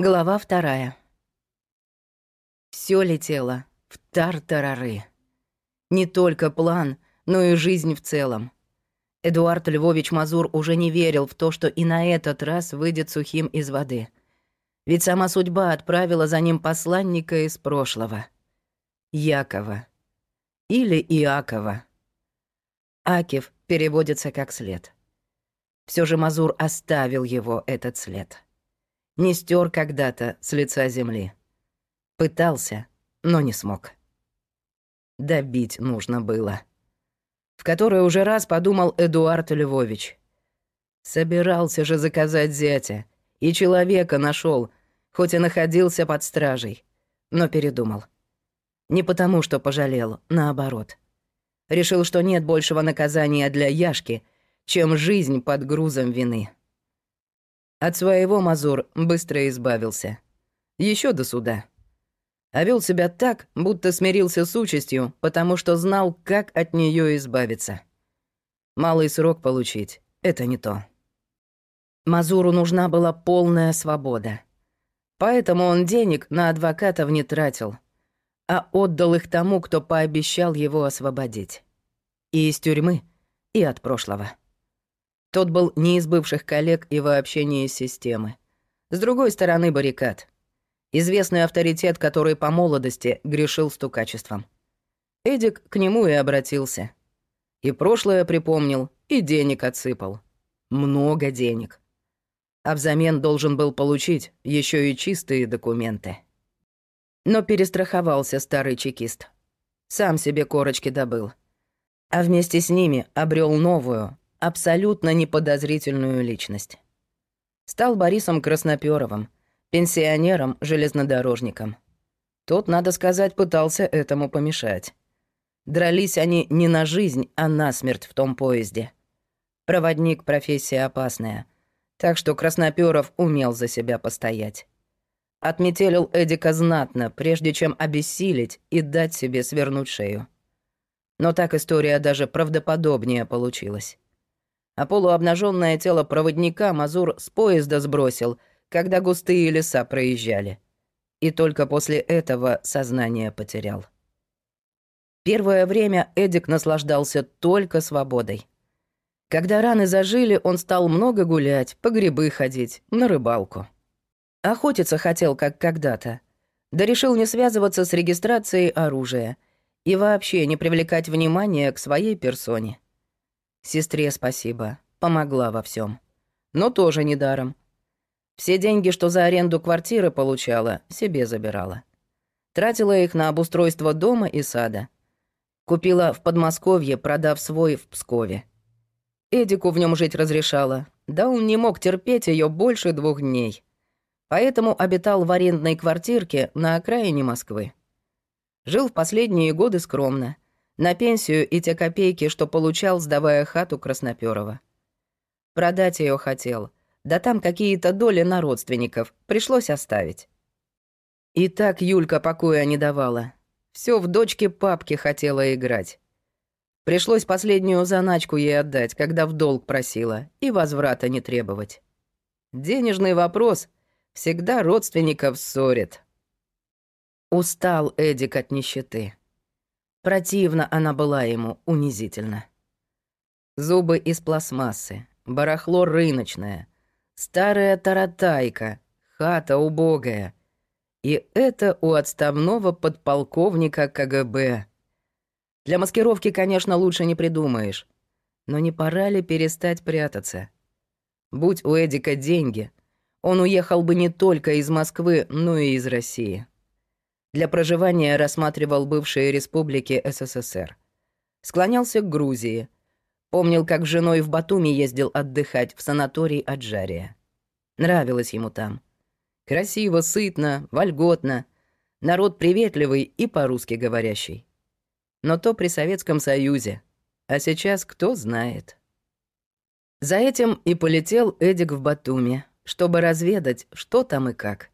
Глава вторая. Все летело в тартарары. Не только план, но и жизнь в целом. Эдуард Львович Мазур уже не верил в то, что и на этот раз выйдет сухим из воды. Ведь сама судьба отправила за ним посланника из прошлого. Якова. Или Иакова. Акив переводится как след. Все же Мазур оставил его, этот след не стер когда-то с лица земли. Пытался, но не смог. Добить нужно было. В который уже раз подумал Эдуард Львович. Собирался же заказать зятя, и человека нашел, хоть и находился под стражей, но передумал. Не потому, что пожалел, наоборот. Решил, что нет большего наказания для Яшки, чем жизнь под грузом вины. От своего Мазур быстро избавился. Еще до суда. А вел себя так, будто смирился с участью, потому что знал, как от нее избавиться. Малый срок получить — это не то. Мазуру нужна была полная свобода. Поэтому он денег на адвокатов не тратил, а отдал их тому, кто пообещал его освободить. И из тюрьмы, и от прошлого. Тот был не из бывших коллег и вообще не из системы. С другой стороны баррикад. Известный авторитет, который по молодости грешил стукачеством. Эдик к нему и обратился. И прошлое припомнил, и денег отсыпал. Много денег. А взамен должен был получить еще и чистые документы. Но перестраховался старый чекист. Сам себе корочки добыл. А вместе с ними обрел новую, абсолютно неподозрительную личность. Стал Борисом Красноперовым, пенсионером-железнодорожником. Тот, надо сказать, пытался этому помешать. Дрались они не на жизнь, а на смерть в том поезде. Проводник — профессия опасная, так что Красноперов умел за себя постоять. Отметелил Эдика знатно, прежде чем обессилить и дать себе свернуть шею. Но так история даже правдоподобнее получилась а полуобнаженное тело проводника Мазур с поезда сбросил, когда густые леса проезжали. И только после этого сознание потерял. Первое время Эдик наслаждался только свободой. Когда раны зажили, он стал много гулять, по грибы ходить, на рыбалку. Охотиться хотел, как когда-то. Да решил не связываться с регистрацией оружия и вообще не привлекать внимания к своей персоне. Сестре спасибо, помогла во всем, Но тоже недаром. Все деньги, что за аренду квартиры получала, себе забирала. Тратила их на обустройство дома и сада. Купила в Подмосковье, продав свой в Пскове. Эдику в нем жить разрешала, да он не мог терпеть ее больше двух дней. Поэтому обитал в арендной квартирке на окраине Москвы. Жил в последние годы скромно — на пенсию и те копейки, что получал, сдавая хату Красноперова. Продать ее хотел. Да там какие-то доли на родственников. Пришлось оставить. И так Юлька покоя не давала. Все в дочке папки хотела играть. Пришлось последнюю заначку ей отдать, когда в долг просила, и возврата не требовать. Денежный вопрос всегда родственников ссорит. Устал Эдик от нищеты. Противно она была ему, унизительно. Зубы из пластмассы, барахло рыночное, старая таратайка, хата убогая. И это у отставного подполковника КГБ. Для маскировки, конечно, лучше не придумаешь. Но не пора ли перестать прятаться? Будь у Эдика деньги, он уехал бы не только из Москвы, но и из России. Для проживания рассматривал бывшие республики СССР. Склонялся к Грузии. Помнил, как с женой в Батуми ездил отдыхать в санаторий Аджария. Нравилось ему там. Красиво, сытно, вольготно. Народ приветливый и по-русски говорящий. Но то при Советском Союзе. А сейчас кто знает. За этим и полетел Эдик в Батуми, чтобы разведать, что там и как.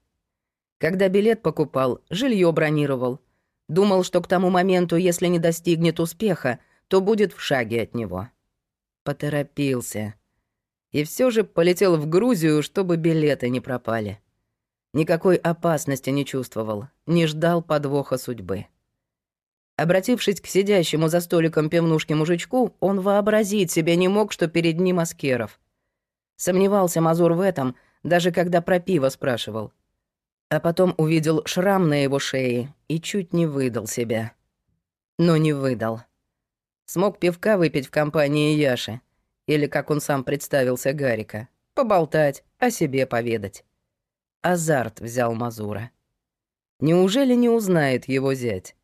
Когда билет покупал, жилье бронировал. Думал, что к тому моменту, если не достигнет успеха, то будет в шаге от него. Поторопился. И все же полетел в Грузию, чтобы билеты не пропали. Никакой опасности не чувствовал, не ждал подвоха судьбы. Обратившись к сидящему за столиком пивнушки мужичку, он вообразить себе не мог, что перед ним Аскеров. Сомневался Мазур в этом, даже когда про пиво спрашивал. А потом увидел шрам на его шее и чуть не выдал себя. Но не выдал. Смог пивка выпить в компании Яши, или, как он сам представился, Гарика, поболтать, о себе поведать. Азарт взял Мазура. Неужели не узнает его зять?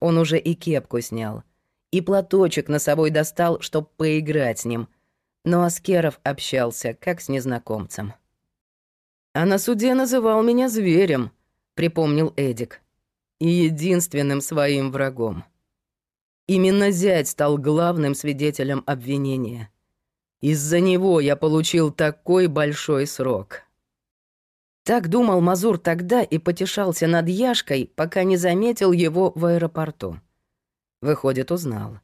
Он уже и кепку снял, и платочек на собой достал, чтоб поиграть с ним. Но Аскеров общался, как с незнакомцем. «А на суде называл меня зверем», — припомнил Эдик. «И единственным своим врагом». Именно зять стал главным свидетелем обвинения. Из-за него я получил такой большой срок. Так думал Мазур тогда и потешался над Яшкой, пока не заметил его в аэропорту. Выходит, узнал.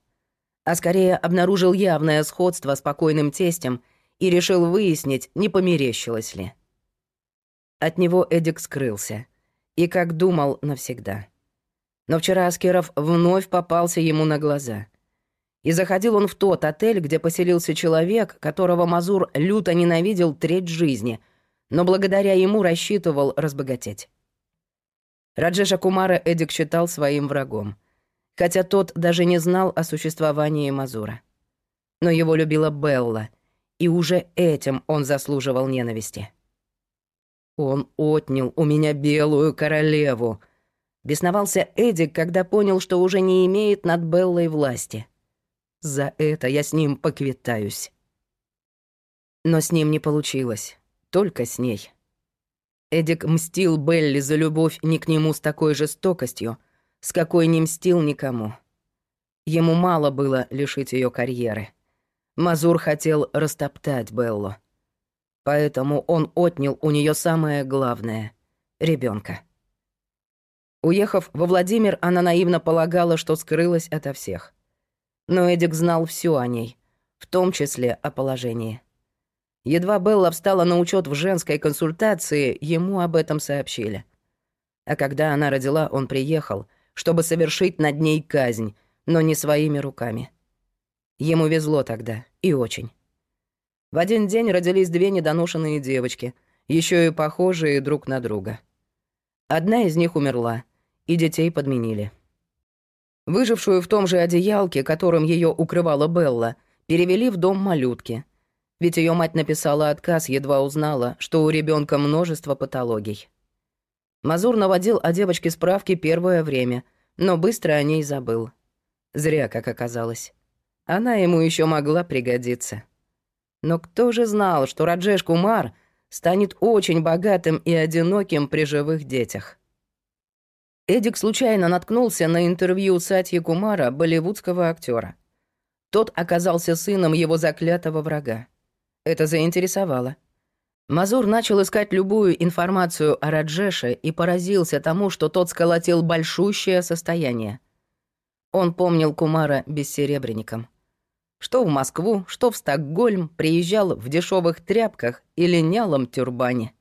А скорее обнаружил явное сходство с покойным тестем и решил выяснить, не померещилось ли. От него Эдик скрылся. И, как думал, навсегда. Но вчера Аскеров вновь попался ему на глаза. И заходил он в тот отель, где поселился человек, которого Мазур люто ненавидел треть жизни, но благодаря ему рассчитывал разбогатеть. Раджеша Кумара Эдик считал своим врагом, хотя тот даже не знал о существовании Мазура. Но его любила Белла, и уже этим он заслуживал ненависти. «Он отнял у меня белую королеву», Бесновался Эдик, когда понял, что уже не имеет над Беллой власти. За это я с ним поквитаюсь. Но с ним не получилось. Только с ней. Эдик мстил Белли за любовь не к нему с такой жестокостью, с какой не мстил никому. Ему мало было лишить ее карьеры. Мазур хотел растоптать Беллу. Поэтому он отнял у нее самое главное — ребенка. Уехав во Владимир, она наивно полагала, что скрылась ото всех. Но Эдик знал все о ней, в том числе о положении. Едва Белла встала на учет в женской консультации, ему об этом сообщили. А когда она родила, он приехал, чтобы совершить над ней казнь, но не своими руками. Ему везло тогда, и очень. В один день родились две недоношенные девочки, еще и похожие друг на друга. Одна из них умерла, и детей подменили. Выжившую в том же одеялке, которым ее укрывала Белла, перевели в дом малютки. Ведь ее мать написала отказ, едва узнала, что у ребенка множество патологий. Мазур наводил о девочке справки первое время, но быстро о ней забыл. Зря, как оказалось. Она ему еще могла пригодиться. Но кто же знал, что Раджеш Кумар — станет очень богатым и одиноким при живых детях. Эдик случайно наткнулся на интервью Сатьи Кумара, болливудского актера. Тот оказался сыном его заклятого врага. Это заинтересовало. Мазур начал искать любую информацию о Раджеше и поразился тому, что тот сколотил большущее состояние. Он помнил Кумара бессеребренником. Что в Москву, что в Стокгольм приезжал в дешевых тряпках и линялом тюрбане.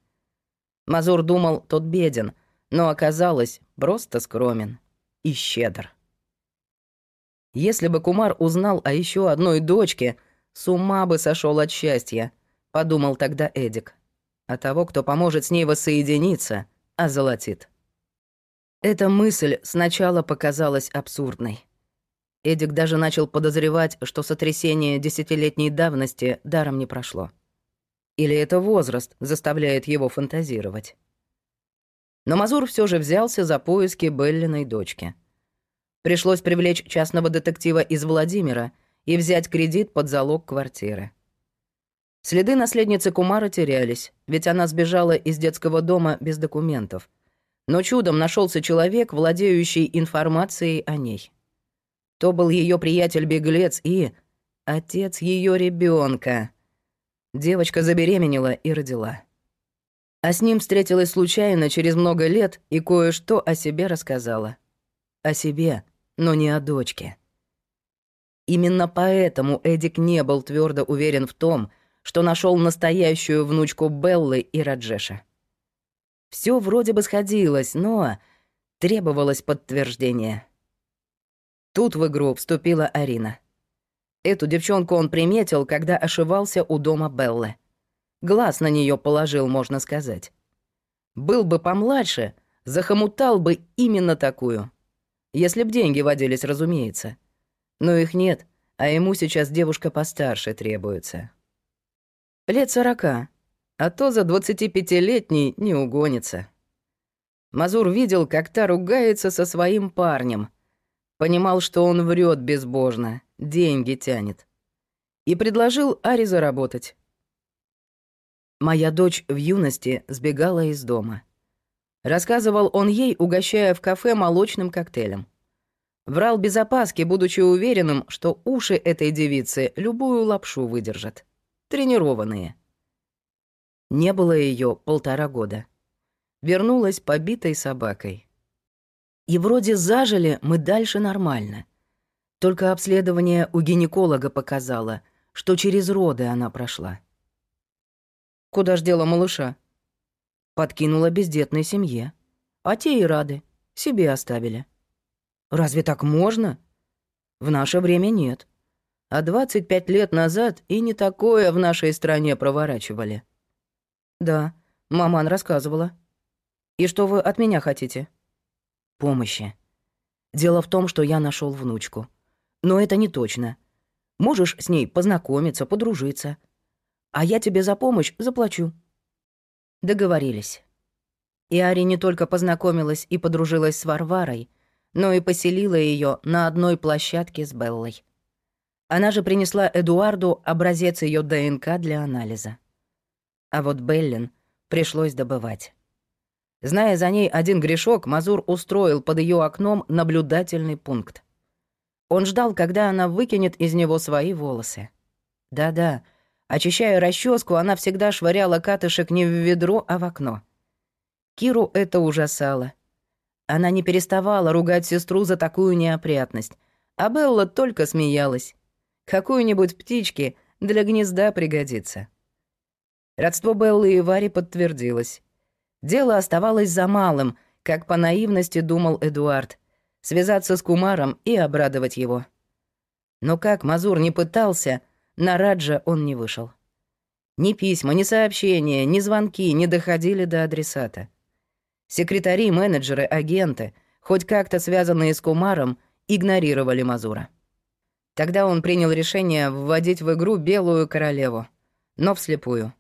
Мазур думал, тот беден, но оказалось, просто скромен и щедр. Если бы Кумар узнал о еще одной дочке, с ума бы сошел от счастья, подумал тогда Эдик. А того, кто поможет с ней воссоединиться, озолотит. Эта мысль сначала показалась абсурдной. Эдик даже начал подозревать, что сотрясение десятилетней давности даром не прошло. Или это возраст заставляет его фантазировать. Но Мазур все же взялся за поиски Беллиной дочки. Пришлось привлечь частного детектива из Владимира и взять кредит под залог квартиры. Следы наследницы Кумара терялись, ведь она сбежала из детского дома без документов. Но чудом нашелся человек, владеющий информацией о ней. То был ее приятель-беглец и отец ее ребенка. Девочка забеременела и родила. А с ним встретилась случайно через много лет и кое-что о себе рассказала. О себе, но не о дочке. Именно поэтому Эдик не был твердо уверен в том, что нашел настоящую внучку Беллы и Раджеша. Все вроде бы сходилось, но требовалось подтверждение. Тут в игру вступила Арина. Эту девчонку он приметил, когда ошивался у дома Беллы. Глаз на нее положил, можно сказать. Был бы помладше, захомутал бы именно такую. Если б деньги водились, разумеется. Но их нет, а ему сейчас девушка постарше требуется. Лет сорока, а то за 25-летний не угонится. Мазур видел, как та ругается со своим парнем. Понимал, что он врет безбожно, деньги тянет. И предложил Аре заработать. Моя дочь в юности сбегала из дома. Рассказывал он ей, угощая в кафе молочным коктейлем. Врал без опаски, будучи уверенным, что уши этой девицы любую лапшу выдержат. Тренированные. Не было ее полтора года. Вернулась побитой собакой. И вроде зажили мы дальше нормально. Только обследование у гинеколога показало, что через роды она прошла. Куда ж дело малыша? Подкинула бездетной семье. А те и рады. Себе оставили. Разве так можно? В наше время нет. А 25 лет назад и не такое в нашей стране проворачивали. Да, маман рассказывала. И что вы от меня хотите? Помощи. Дело в том, что я нашел внучку. Но это не точно. Можешь с ней познакомиться, подружиться а я тебе за помощь заплачу». Договорились. И Ари не только познакомилась и подружилась с Варварой, но и поселила ее на одной площадке с Беллой. Она же принесла Эдуарду образец ее ДНК для анализа. А вот Беллин пришлось добывать. Зная за ней один грешок, Мазур устроил под ее окном наблюдательный пункт. Он ждал, когда она выкинет из него свои волосы. Да-да, Очищая расческу, она всегда швыряла катышек не в ведро, а в окно. Киру это ужасало. Она не переставала ругать сестру за такую неопрятность, а Белла только смеялась. Какую-нибудь птички для гнезда пригодится. Родство Беллы и Вари подтвердилось. Дело оставалось за малым, как по наивности думал Эдуард, связаться с Кумаром и обрадовать его. Но как Мазур не пытался — на Раджа он не вышел. Ни письма, ни сообщения, ни звонки не доходили до адресата. Секретари, менеджеры, агенты, хоть как-то связанные с Кумаром, игнорировали Мазура. Тогда он принял решение вводить в игру Белую Королеву, но вслепую.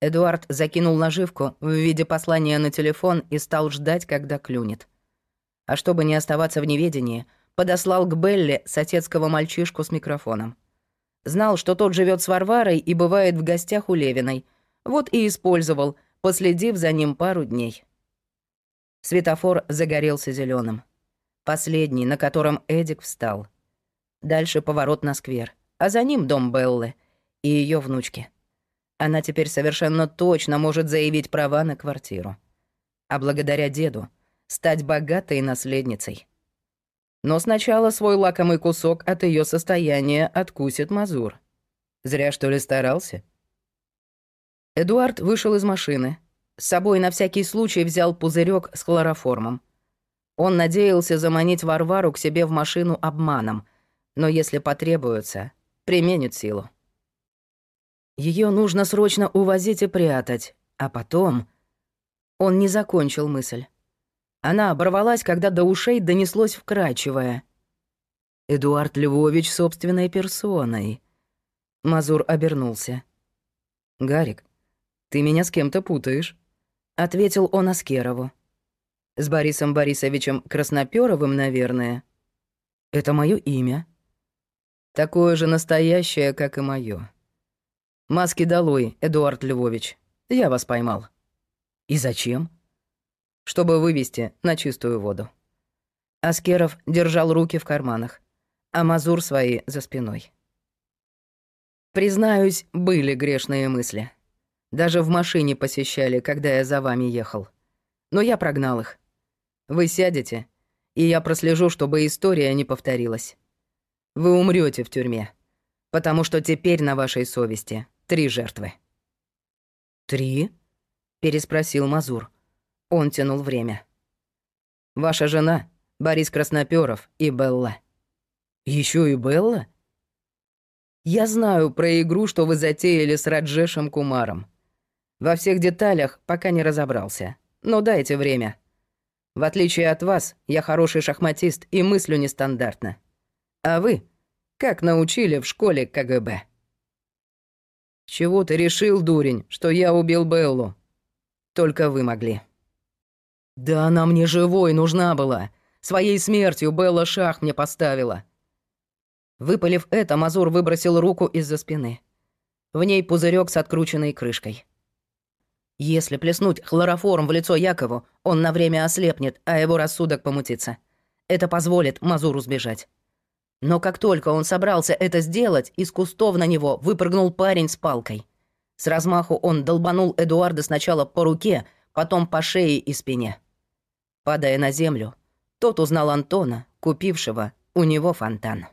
Эдуард закинул наживку в виде послания на телефон и стал ждать, когда клюнет. А чтобы не оставаться в неведении, подослал к Белле соседского мальчишку с микрофоном. Знал, что тот живет с Варварой и бывает в гостях у Левиной. Вот и использовал, последив за ним пару дней. Светофор загорелся зеленым. Последний, на котором Эдик встал. Дальше поворот на сквер, а за ним дом Беллы и ее внучки. Она теперь совершенно точно может заявить права на квартиру. А благодаря деду стать богатой наследницей. Но сначала свой лакомый кусок от ее состояния откусит Мазур. Зря, что ли, старался? Эдуард вышел из машины. С собой на всякий случай взял пузырек с хлороформом. Он надеялся заманить Варвару к себе в машину обманом, но если потребуется, применит силу. Ее нужно срочно увозить и прятать, а потом... Он не закончил мысль. Она оборвалась, когда до ушей донеслось вкрадчивое. «Эдуард Львович собственной персоной». Мазур обернулся. «Гарик, ты меня с кем-то путаешь», — ответил он Аскерову. «С Борисом Борисовичем Краснопёровым, наверное. Это мое имя. Такое же настоящее, как и мое. Маски долой, Эдуард Львович. Я вас поймал. И зачем?» чтобы вывести на чистую воду. Аскеров держал руки в карманах, а Мазур свои за спиной. Признаюсь, были грешные мысли. Даже в машине посещали, когда я за вами ехал. Но я прогнал их. Вы сядете, и я прослежу, чтобы история не повторилась. Вы умрете в тюрьме, потому что теперь на вашей совести три жертвы. «Три?» — переспросил Мазур. Он тянул время. «Ваша жена, Борис Красноперов и Белла». Еще и Белла?» «Я знаю про игру, что вы затеяли с Раджешем Кумаром. Во всех деталях пока не разобрался. Но дайте время. В отличие от вас, я хороший шахматист и мыслю нестандартно. А вы? Как научили в школе КГБ?» «Чего ты решил, дурень, что я убил Беллу?» «Только вы могли». «Да она мне живой нужна была. Своей смертью Белла шах мне поставила». Выпалив это, Мазур выбросил руку из-за спины. В ней пузырек с открученной крышкой. Если плеснуть хлороформ в лицо Якову, он на время ослепнет, а его рассудок помутится. Это позволит Мазуру сбежать. Но как только он собрался это сделать, из кустов на него выпрыгнул парень с палкой. С размаху он долбанул Эдуарда сначала по руке, потом по шее и спине. Падая на землю, тот узнал Антона, купившего у него фонтан.